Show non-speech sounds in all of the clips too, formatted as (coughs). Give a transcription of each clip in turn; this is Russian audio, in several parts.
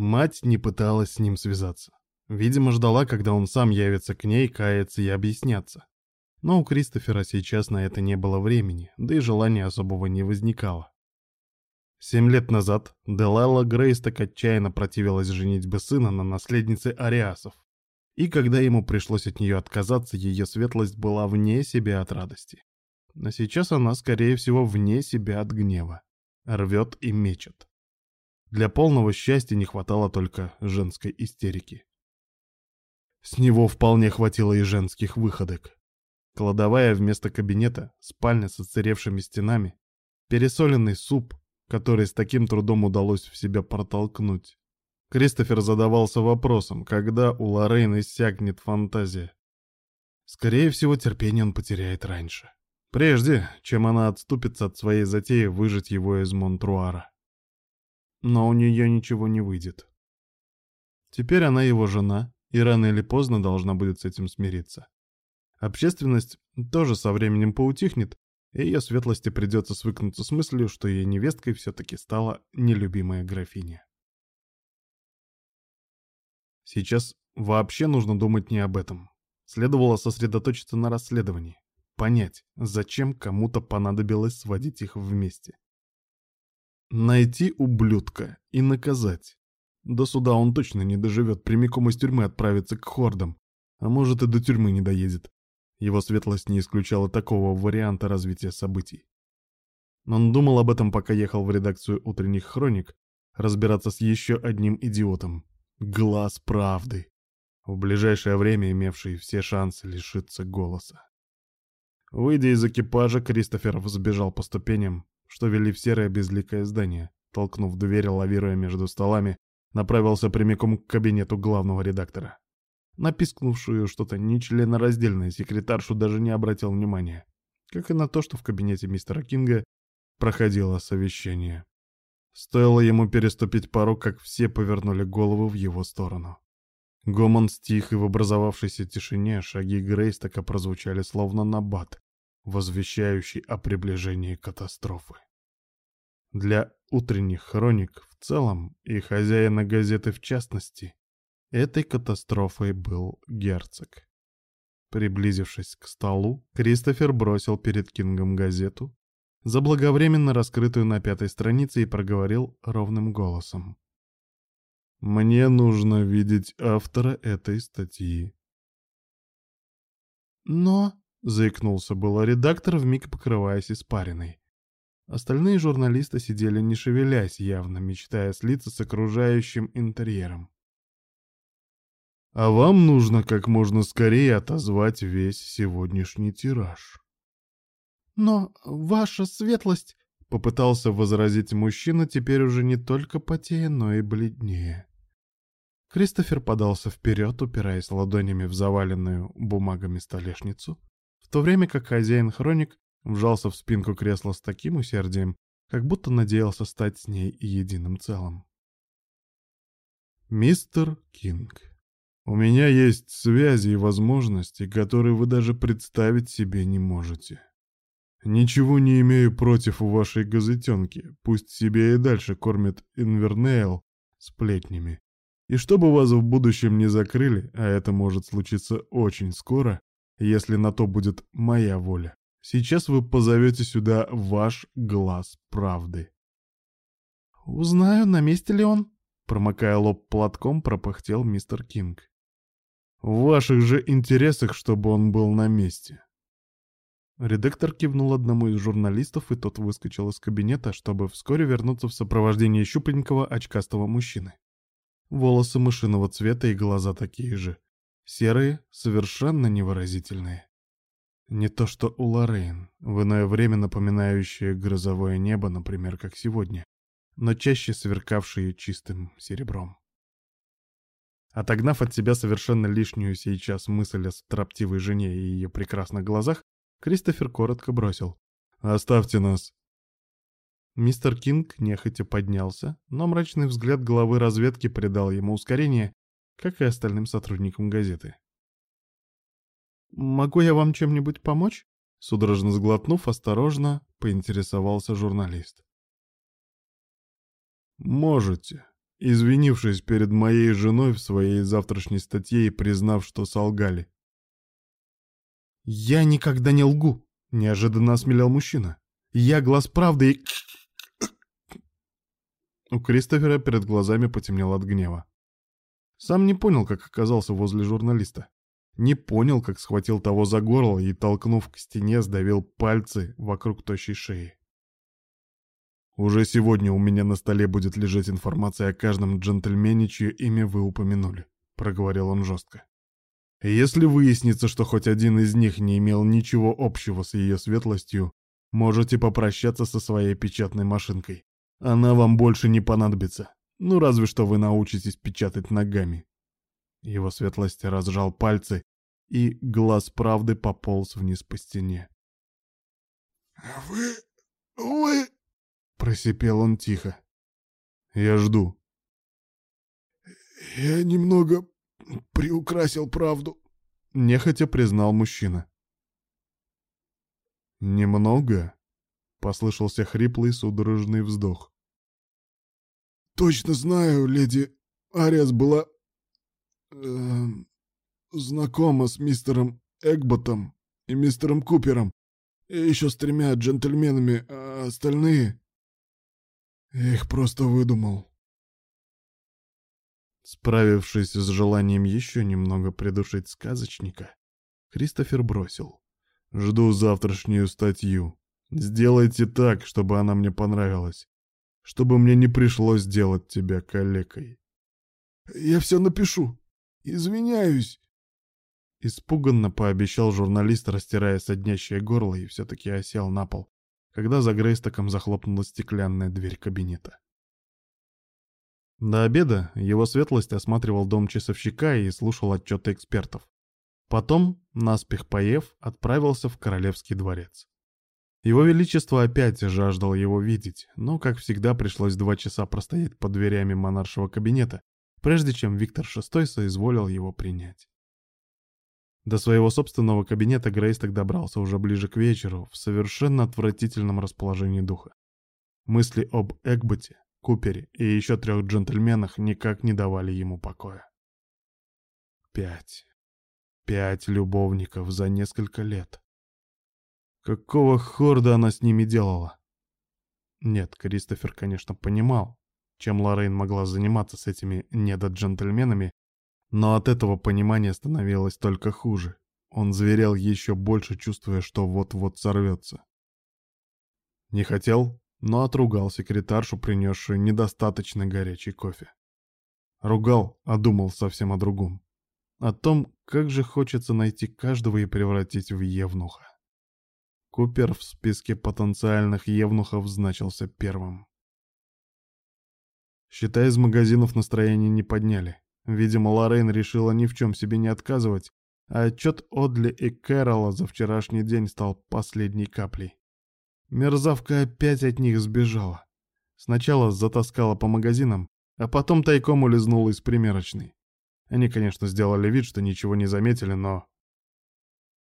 Мать не пыталась с ним связаться. Видимо, ждала, когда он сам явится к ней, каяться и объясняться. Но у Кристофера сейчас на это не было времени, да и желания особого не возникало. Семь лет назад Делайла Грейс так отчаянно противилась женитьбе сына на наследнице Ариасов. И когда ему пришлось от нее отказаться, ее светлость была вне себя от радости. Но сейчас она, скорее всего, вне себя от гнева. Рвет и мечет. Для полного счастья не хватало только женской истерики. С него вполне хватило и женских выходок. Кладовая вместо кабинета, спальня с оцаревшими стенами, пересоленный суп, который с таким трудом удалось в себя протолкнуть. Кристофер задавался вопросом, когда у Лоррейн иссякнет фантазия. Скорее всего, терпение он потеряет раньше. Прежде, чем она отступится от своей затеи выжить его из Монтруара. Но у нее ничего не выйдет. Теперь она его жена, и рано или поздно должна будет с этим смириться. Общественность тоже со временем поутихнет, и ее светлости придется свыкнуться с мыслью, что ее невесткой все-таки стала нелюбимая графиня. Сейчас вообще нужно думать не об этом. Следовало сосредоточиться на расследовании, понять, зачем кому-то понадобилось сводить их вместе. Найти ублюдка и наказать. До суда он точно не доживет, прямиком из тюрьмы отправится к хордам, а может и до тюрьмы не доедет. Его светлость не исключала такого варианта развития событий. Он думал об этом, пока ехал в редакцию утренних хроник, разбираться с еще одним идиотом. Глаз правды. В ближайшее время имевший все шансы лишиться голоса. Выйдя из экипажа, Кристофер взбежал по ступеням, что вели в серое безликое здание. Толкнув дверь, лавируя между столами, направился прямиком к кабинету главного редактора. Напискнувшую что-то нечленораздельное секретаршу даже не обратил внимания, как и на то, что в кабинете мистера Кинга проходило совещание. Стоило ему переступить порог, как все повернули головы в его сторону. Гомон стих, и в образовавшейся тишине шаги Грейстака прозвучали словно набат, возвещающий о приближении катастрофы. Для утренних хроник в целом и хозяина газеты в частности Этой катастрофой был герцог. Приблизившись к столу, Кристофер бросил перед Кингом газету, заблаговременно раскрытую на пятой странице, и проговорил ровным голосом. «Мне нужно видеть автора этой статьи». «Но...» — заикнулся было редактор, вмиг покрываясь испариной. Остальные журналисты сидели не шевелясь, явно мечтая слиться с окружающим интерьером. А вам нужно как можно скорее отозвать весь сегодняшний тираж. Но ваша светлость... Попытался возразить мужчина, теперь уже не только потея, но и бледнее. Кристофер подался вперед, упираясь ладонями в заваленную бумагами столешницу, в то время как хозяин-хроник вжался в спинку кресла с таким усердием, как будто надеялся стать с ней единым целым. «Мистер Кинг», у меня есть связи и возможности, которые вы даже представить себе не можете. Ничего не имею против вашей газетенки, пусть себе и дальше кормит Инвернейл сплетнями. И чтобы вас в будущем не закрыли, а это может случиться очень скоро, если на то будет моя воля, сейчас вы позовете сюда ваш глаз правды. «Узнаю, на месте ли он?» Промокая лоб платком, пропыхтел мистер Кинг. В ваших же интересах, чтобы он был на месте. Редактор кивнул одному из журналистов, и тот выскочил из кабинета, чтобы вскоре вернуться в сопровождении щупленького очкастого мужчины. Волосы мышиного цвета и глаза такие же. Серые, совершенно невыразительные. Не то что у Лоррейн, в иное время напоминающее грозовое небо, например, как сегодня, но чаще сверкавшие чистым серебром. Отогнав от себя совершенно лишнюю сейчас мысль о строптивой жене и ее прекрасных глазах, Кристофер коротко бросил. «Оставьте нас!» Мистер Кинг нехотя поднялся, но мрачный взгляд главы разведки придал ему ускорение, как и остальным сотрудникам газеты. «Могу я вам чем-нибудь помочь?» Судорожно сглотнув, осторожно поинтересовался журналист. «Можете», извинившись перед моей женой в своей завтрашней статье и признав, что солгали. «Я никогда не лгу», — неожиданно осмелел мужчина. «Я глаз правды и...» (coughs) У Кристофера перед глазами потемнело от гнева. Сам не понял, как оказался возле журналиста. Не понял, как схватил того за горло и, толкнув к стене, сдавил пальцы вокруг тощей шеи. Уже сегодня у меня на столе будет лежать информация о каждом джентльмене, чье имя вы упомянули, проговорил он жестко. Если выяснится, что хоть один из них не имел ничего общего с ее светлостью, можете попрощаться со своей печатной машинкой. Она вам больше не понадобится. Ну, разве что вы научитесь печатать ногами. Его светлость разжал пальцы, и глаз правды пополз вниз по стене. «Вы... вы...» Просипел он тихо. «Я жду». «Я немного приукрасил правду», — нехотя признал мужчина. «Немного?» — послышался хриплый судорожный вздох. «Точно знаю, леди Ариас была... Э, знакома с мистером Эгботом и мистером Купером, и еще с тремя джентльменами, а остальные...» Я их просто выдумал. Справившись с желанием еще немного придушить сказочника, Кристофер бросил. «Жду завтрашнюю статью. Сделайте так, чтобы она мне понравилась. Чтобы мне не пришлось делать тебя калекой». «Я все напишу. Извиняюсь». Испуганно пообещал журналист, растирая соднящее горло, и все-таки осел на пол, когда за Грейстоком захлопнулась стеклянная дверь кабинета. До обеда его светлость осматривал дом часовщика и слушал отчеты экспертов. Потом, наспех поев, отправился в Королевский дворец. Его Величество опять жаждал его видеть, но, как всегда, пришлось два часа простоять под дверями монаршего кабинета, прежде чем Виктор VI соизволил его принять. До своего собственного кабинета Грейсток добрался уже ближе к вечеру, в совершенно отвратительном расположении духа. Мысли об Эгботе, Купере и еще трех джентльменах никак не давали ему покоя. Пять. Пять любовников за несколько лет. Какого хорда она с ними делала? Нет, Кристофер, конечно, понимал, чем Лоррейн могла заниматься с этими недоджентльменами, но от этого понимания становилось только хуже. Он зверел еще больше, чувствуя, что вот-вот сорвется. Не хотел, но отругал секретаршу, принесшую недостаточно горячий кофе. Ругал, а думал совсем о другом. О том, как же хочется найти каждого и превратить в евнуха. Купер в списке потенциальных евнухов значился первым. Счета из магазинов настроение не подняли. Видимо, Лоррейн решила ни в чем себе не отказывать, а отчет Одли и Кэрола за вчерашний день стал последней каплей. Мерзавка опять от них сбежала. Сначала затаскала по магазинам, а потом тайком улизнула из примерочной. Они, конечно, сделали вид, что ничего не заметили, но...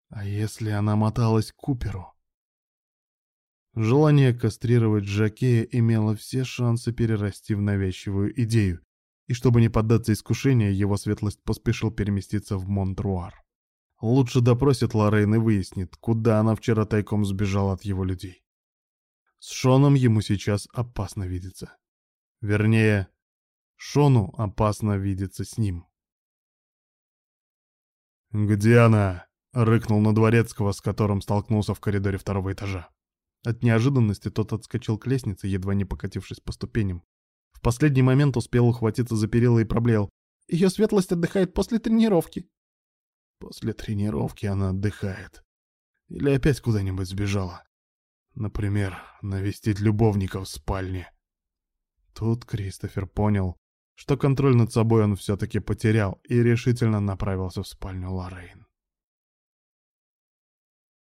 А если она моталась к Куперу? Желание кастрировать Жакея имело все шансы перерасти в навязчивую идею, и чтобы не поддаться искушению, его светлость поспешил переместиться в Монтруар. Лучше допросит Лоррейн и выяснит, куда она вчера тайком сбежала от его людей. С Шоном ему сейчас опасно видеться. Вернее, Шону опасно видеться с ним. «Где она?» — рыкнул на Дворецкого, с которым столкнулся в коридоре второго этажа. От неожиданности тот отскочил к лестнице, едва не покатившись по ступеням, в последний момент успел ухватиться за перила и проблеял. Ее светлость отдыхает после тренировки. После тренировки она отдыхает. Или опять куда-нибудь сбежала. Например, навестить любовника в спальне. Тут Кристофер понял, что контроль над собой он все-таки потерял и решительно направился в спальню Лоррейн.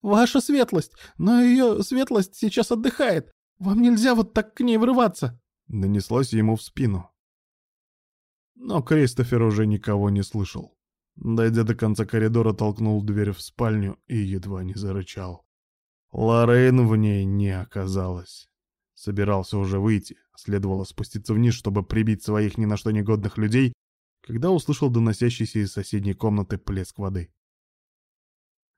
«Ваша светлость! Но ее светлость сейчас отдыхает! Вам нельзя вот так к ней врываться!» Донеслось ему в спину. Но Кристофер уже никого не слышал. Дойдя до конца коридора, толкнул дверь в спальню и едва не зарычал. Лоррейн в ней не оказалось. Собирался уже выйти, Следовало спуститься вниз, чтобы прибить своих ни на что негодных людей, когда услышал доносящийся из соседней комнаты плеск воды.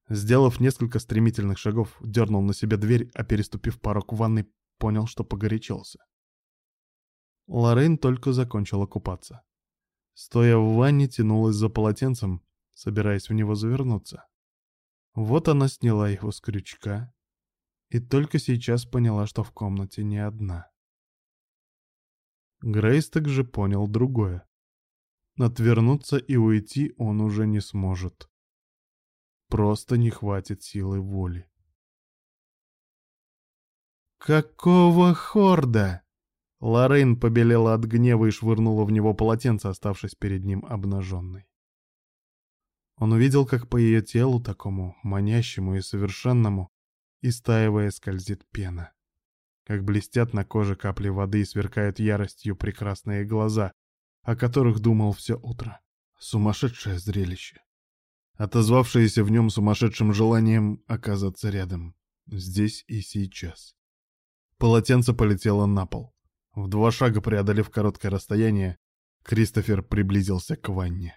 Сделав несколько стремительных шагов, дернул на себя дверь, а переступив порог ванной, понял, что погорячился. Лоррейн только закончила купаться. Стоя в ванне, тянулась за полотенцем, собираясь в него завернуться. Вот она сняла его с крючка и только сейчас поняла, что в комнате не одна. Грейс также понял другое. Отвернуться и уйти он уже не сможет. Просто не хватит силы воли. «Какого хорда?» Лоррейн побелела от гнева и швырнула в него полотенце, оставшись перед ним обнаженной. Он увидел, как по ее телу, такому манящему и совершенному, истаивая скользит пена. Как блестят на коже капли воды и сверкают яростью прекрасные глаза, о которых думал все утро. Сумасшедшее зрелище. Отозвавшееся в нем сумасшедшим желанием оказаться рядом. Здесь и сейчас. Полотенце полетело на пол. В два шага преодолев короткое расстояние, Кристофер приблизился к ванне.